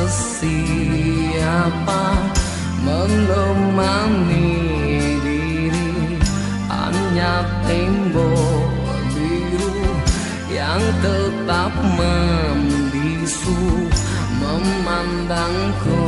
Siapa sesiapa menemani diri? Hanya tembok biru yang tetap membisu memandangku